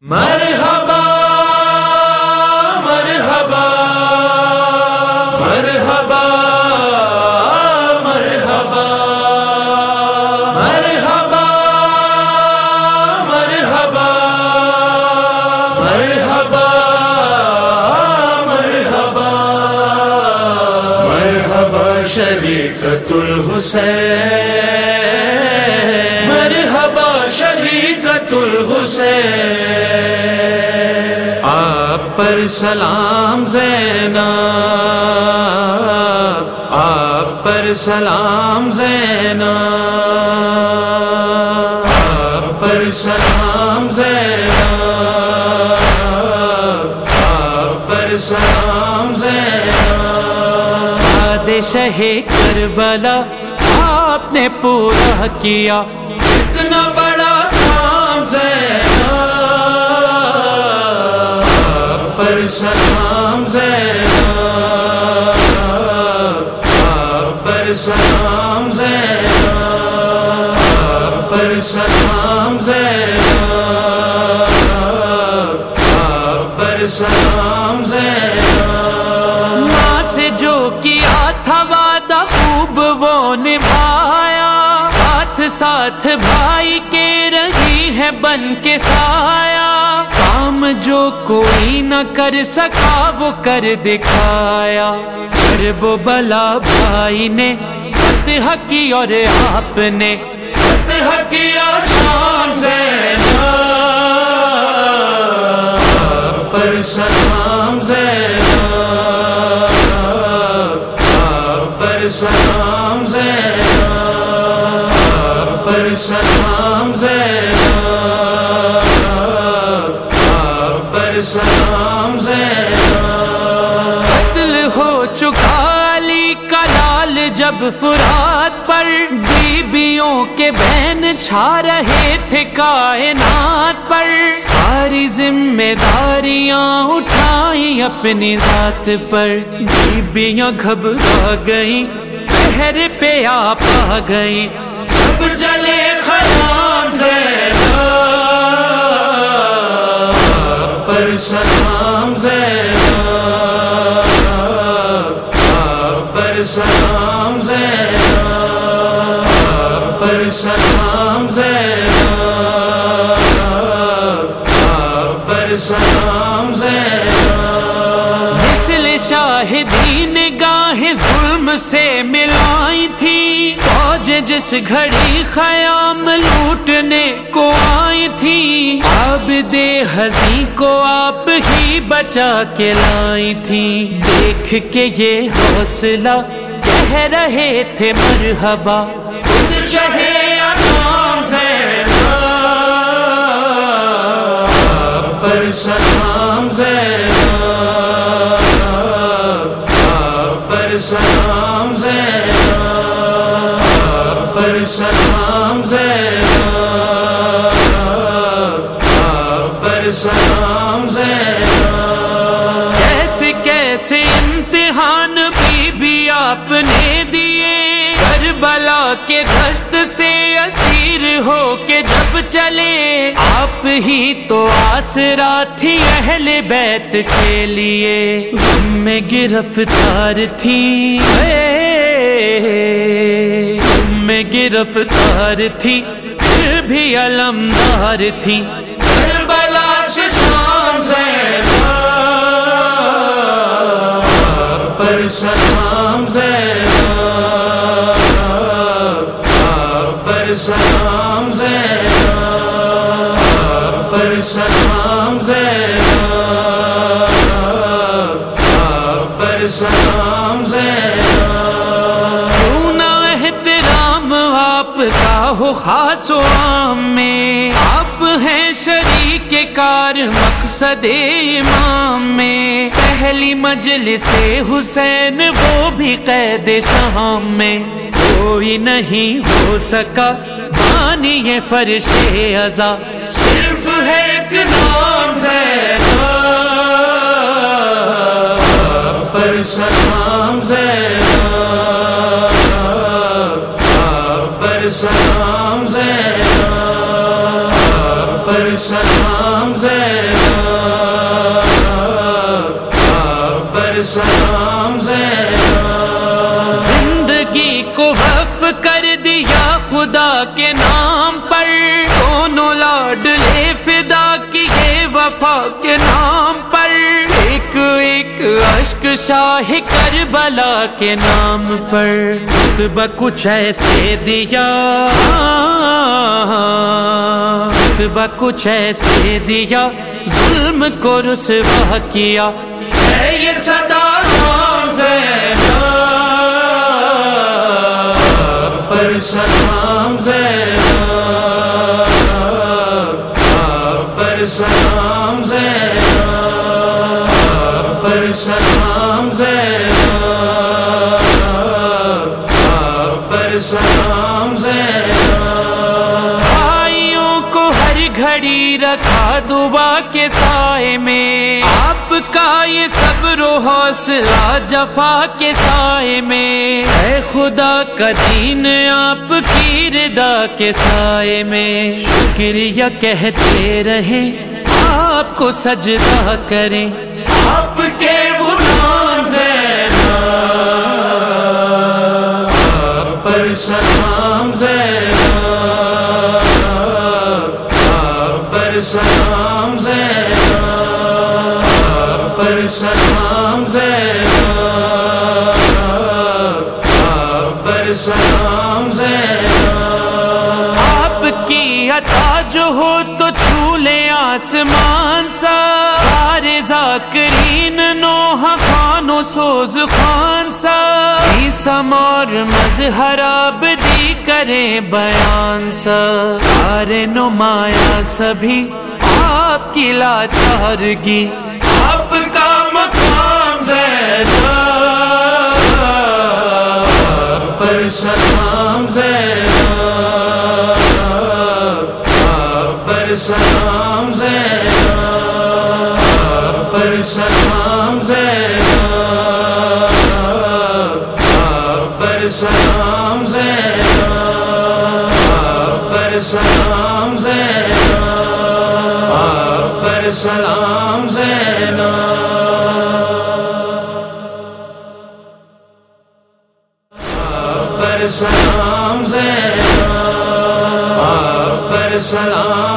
مرحبا مرحبا مرحبا مرحبا مرحبا مرحبا مرحبا مرحبا مرحبا شریکت الحسین مرحبا شریکت الحسین پر سلام زینا آپ پر سلام زینا آپ پر سلام زینا آپ پر سلام زینا شہ کربلا، آپ نے پورا کیا۔ اتنا بڑا سلام زینا آپ پر سلام زینا آپ پر سلام زینا آپ پر سلام زینا ماں سے جو کیا تھا وعدہ، خوب وہ نبھایا۔ ساتھ ساتھ بھائی کے رہی ہے بن کے سایا کام جو کوئی نہ کر سکا، وہ کر دکھایا۔ کرب و بلا بھائی نے، فتح کی اور آپ نے۔ فتح کیا شام زینا پر سلام زینا پر سلام زینا پر سلام زینا پر سلام زینا قتل ہو چکا علی کا لال جب فرات پر بیبیوں کے بہن چھا رہے تھے کائنات پر۔ ساری ذمہ داریاں اٹھائیں اپنی ذات پر۔ بیبیاں گھبرا گئیں پہ آپ آ گئیں۔ جب جلے زینا سلام زینا آپ پر سلام زینا آپ پر سلام زینا آپ پر سلام زینا مثل شاہدین گاہ ظلم سے ملائی تھی۔ فوج جس گھڑی خیام لوٹنے کو آئی تھی۔ ہنسی کو آپ ہی بچا کے لائی تھی۔ دیکھ کے یہ حوصلہ کہہ رہے تھے مرحبا۔ پر سلام سلام زینا کیسے کیسے امتحان بھی بھی آپ نے دیے۔ کربلا کے دشت سے اسیر ہو کے جب چلے۔ آپ ہی تو آسرا تھی اہل بیت کے لیے۔ میں گرفتار تھی۔ میں گرفتار تھی۔ پھر بھی علمدار تھی۔ سلام رونا احترام آپ کا ہو خاص و عام میں؟ آپ ہیں شریک کار مقصد امام میں۔ پہلی مجلس حسین، وہ بھی قید شام میں۔ کوئی نہیں ہو سکا جانی ہے فرش ازا صرف ہے ایک نام زینا پر سلام زینا پر سلام زینا پر سلام زینا پر سلام اشک شاہ کربلا کے نام پر کچھ ایسے دیا۔ کچھ ایسے دیا۔ ظلم کو رسوا کیا۔ ہے یہ صدا پر سلام زینب، پر سلام زینب۔ بھائیوں کو ہر گھڑی رکھا دعا کے سائے میں۔ آپ کا یہ صبر و حوصلہ جفا کے سائے میں۔ اے خدا کا دین، آپ کی ردا کے سائے میں۔ شکریہ کہتے رہیں، آپ کو سجدہ کریں۔ آپ کے غلام زینب، پر سلام زینب، پر سلام زینب، پر سلام زینب، پر سلام زینب۔ آپ کی عطا جو ہو تو چھولے آسمان سا۔ سارے ذاکرین نوح خان و سوز خان سا۔ سم اور مظہر آبدی کرے بیان سا۔ سارے نمایاں سبھی آپ کی لاچارگی۔ آپ کا مقام زینب پر سلام سلام زینب پر سلام زینب پر سلام زینب۔ پر سلام زینب پر سلام